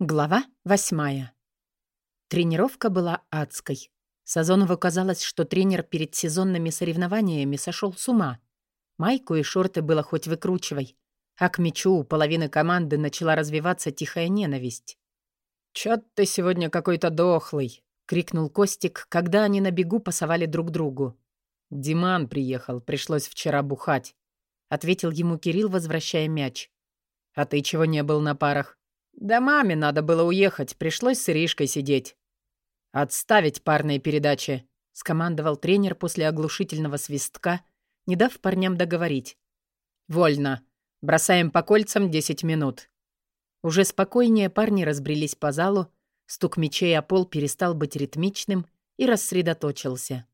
Глава восьмая. Тренировка была адской. Сазонову казалось, что тренер перед сезонными соревнованиями сошел с ума. Майку и шорты было хоть выкручивай, а к мячу у половины команды начала развиваться тихая ненависть. «Чё ты сегодня какой-то дохлый?» — крикнул Костик, когда они на бегу пасовали друг другу. «Диман приехал, пришлось вчера бухать», — ответил ему Кирилл, возвращая мяч. «А ты чего не был на парах?» «Да маме надо было уехать, пришлось с Иришкой сидеть». «Отставить парные передачи», — скомандовал тренер после оглушительного свистка, не дав парням договорить. «Вольно. Бросаем по кольцам 10 минут». Уже спокойнее парни разбрелись по залу, стук мечей о пол перестал быть ритмичным и рассредоточился.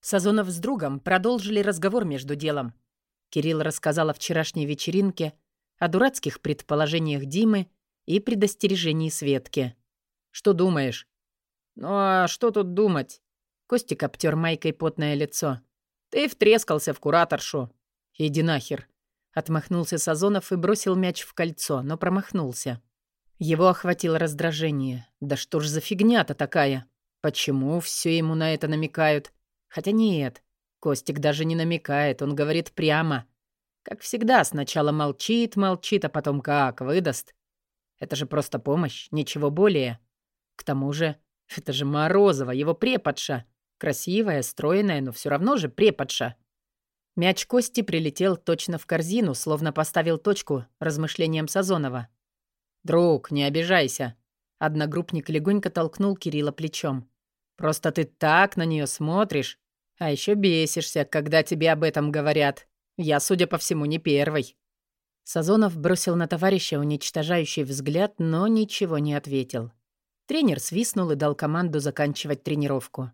Сазонов с другом продолжили разговор между делом. Кирилл рассказал о вчерашней вечеринке, о дурацких предположениях Димы и предостережении Светки. «Что думаешь?» «Ну а что тут думать?» Костик обтер майкой потное лицо. «Ты втрескался в кураторшу». «Иди нахер». Отмахнулся Сазонов и бросил мяч в кольцо, но промахнулся. Его охватило раздражение. «Да что ж за фигня-то такая? Почему все ему на это намекают? Хотя нет, Костик даже не намекает, он говорит прямо. Как всегда, сначала молчит, молчит, а потом как выдаст. Это же просто помощь, ничего более. К тому же, это же Морозова, его преподша. Красивая, стройная, но все равно же преподша. Мяч Кости прилетел точно в корзину, словно поставил точку размышлениям Сазонова. «Друг, не обижайся». Одногруппник легонько толкнул Кирилла плечом. «Просто ты так на нее смотришь, а еще бесишься, когда тебе об этом говорят. Я, судя по всему, не первый». Сазонов бросил на товарища уничтожающий взгляд, но ничего не ответил. Тренер свистнул и дал команду заканчивать тренировку.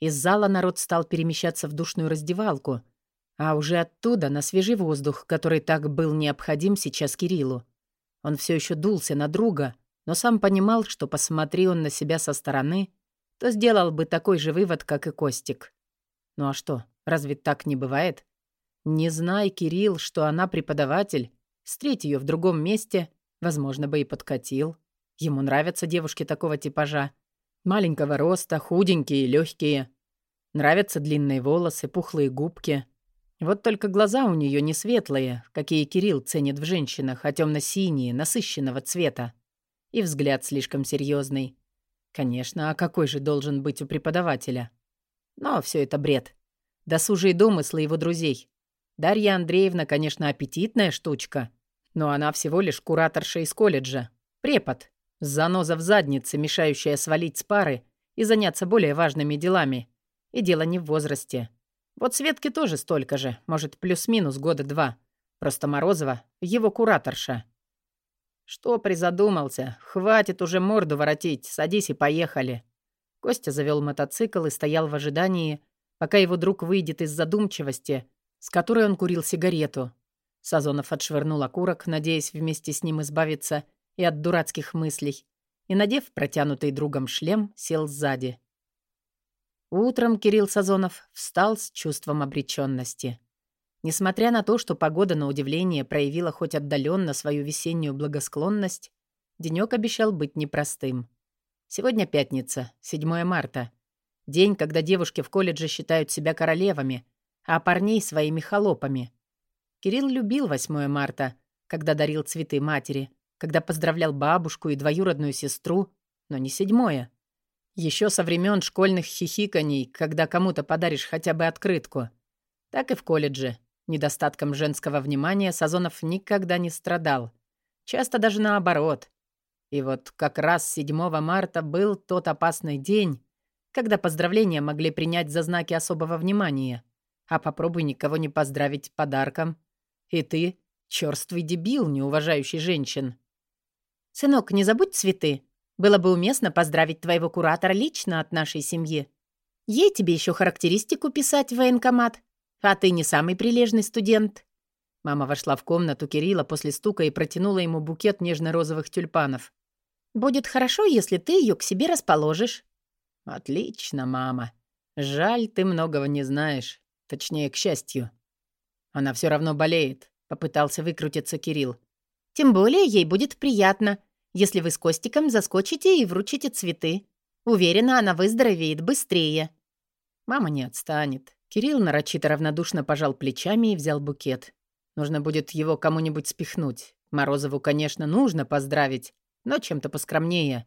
Из зала народ стал перемещаться в душную раздевалку, а уже оттуда на свежий воздух, который так был необходим сейчас Кириллу. Он все еще дулся на друга, но сам понимал, что посмотри он на себя со стороны, то сделал бы такой же вывод, как и Костик. Ну а что, разве так не бывает? Не знай, Кирилл, что она преподаватель, Встреть ее в другом месте, возможно, бы и подкатил. Ему нравятся девушки такого типажа. Маленького роста, худенькие, легкие. Нравятся длинные волосы, пухлые губки. Вот только глаза у нее не светлые, какие Кирилл ценит в женщинах, а темно-синие, насыщенного цвета. И взгляд слишком серьезный. Конечно, а какой же должен быть у преподавателя? Но все это бред. Досужие домыслы его друзей. Дарья Андреевна, конечно, аппетитная штучка, но она всего лишь кураторша из колледжа. Препод. Заноза в заднице, мешающая свалить с пары и заняться более важными делами. И дело не в возрасте. Вот Светке тоже столько же, может, плюс-минус года два. Просто Морозова — его кураторша. «Что призадумался? Хватит уже морду воротить, садись и поехали». Костя завел мотоцикл и стоял в ожидании, пока его друг выйдет из задумчивости с которой он курил сигарету. Сазонов отшвырнул окурок, надеясь вместе с ним избавиться и от дурацких мыслей, и, надев протянутый другом шлем, сел сзади. Утром Кирилл Сазонов встал с чувством обреченности. Несмотря на то, что погода, на удивление, проявила хоть отдаленно свою весеннюю благосклонность, денек обещал быть непростым. Сегодня пятница, 7 марта. День, когда девушки в колледже считают себя королевами, а парней своими холопами. Кирилл любил 8 марта, когда дарил цветы матери, когда поздравлял бабушку и двоюродную сестру, но не седьмое. Еще со времен школьных хихиканий, когда кому-то подаришь хотя бы открытку. Так и в колледже. Недостатком женского внимания Сазонов никогда не страдал. Часто даже наоборот. И вот как раз 7 марта был тот опасный день, когда поздравления могли принять за знаки особого внимания. А попробуй никого не поздравить подарком. И ты — чёрствый дебил, не уважающий женщин. «Сынок, не забудь цветы. Было бы уместно поздравить твоего куратора лично от нашей семьи. Ей тебе еще характеристику писать в военкомат. А ты не самый прилежный студент». Мама вошла в комнату Кирилла после стука и протянула ему букет нежно-розовых тюльпанов. «Будет хорошо, если ты ее к себе расположишь». «Отлично, мама. Жаль, ты многого не знаешь. Точнее, к счастью. Она все равно болеет, попытался выкрутиться Кирилл. Тем более ей будет приятно. если вы с Костиком заскочите и вручите цветы. Уверена, она выздоровеет быстрее». Мама не отстанет. Кирилл нарочито равнодушно пожал плечами и взял букет. Нужно будет его кому-нибудь спихнуть. Морозову, конечно, нужно поздравить, но чем-то поскромнее.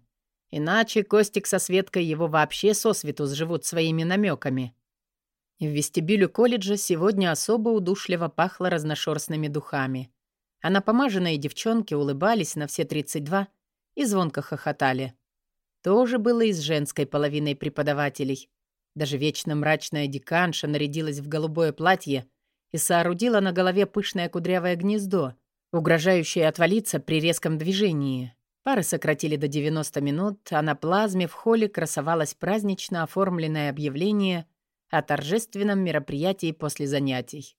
Иначе Костик со Светкой его вообще сосвету сживут своими намеками. В вестибюле колледжа сегодня особо удушливо пахло разношерстными духами. А напомаженные девчонки улыбались на все 32 и звонко хохотали. Тоже было и с женской половиной преподавателей. Даже вечно мрачная деканша нарядилась в голубое платье и соорудила на голове пышное кудрявое гнездо, угрожающее отвалиться при резком движении. Пары сократили до 90 минут, а на плазме в холле красовалось празднично оформленное объявление о торжественном мероприятии после занятий.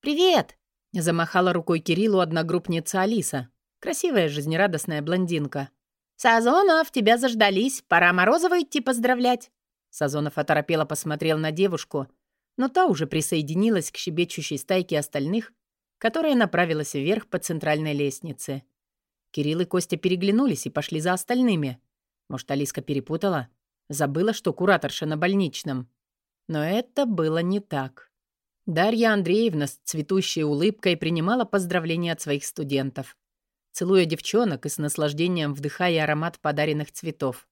«Привет!» — замахала рукой Кириллу одногруппница Алиса, красивая жизнерадостная блондинка. «Сазонов, тебя заждались, пора Морозова идти поздравлять!» Сазонов оторопело посмотрел на девушку, но та уже присоединилась к щебечущей стайке остальных, которая направилась вверх по центральной лестнице. Кирилл и Костя переглянулись и пошли за остальными. Может, Алиска перепутала? Забыла, что кураторша на больничном. Но это было не так. Дарья Андреевна с цветущей улыбкой принимала поздравления от своих студентов, целуя девчонок и с наслаждением вдыхая аромат подаренных цветов.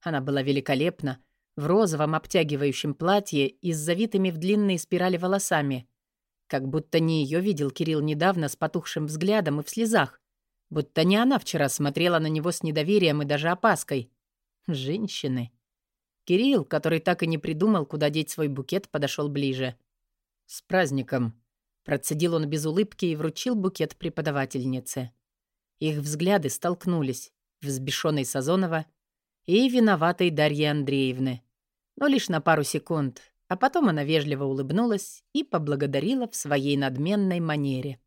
Она была великолепна, в розовом обтягивающем платье и с завитыми в длинные спирали волосами. Как будто не ее видел Кирилл недавно с потухшим взглядом и в слезах. Будто не она вчера смотрела на него с недоверием и даже опаской. Женщины. Кирилл, который так и не придумал, куда деть свой букет, подошел ближе. «С праздником!» Процедил он без улыбки и вручил букет преподавательнице. Их взгляды столкнулись, взбешенной Сазонова и виноватой Дарьи Андреевны. Но лишь на пару секунд, а потом она вежливо улыбнулась и поблагодарила в своей надменной манере.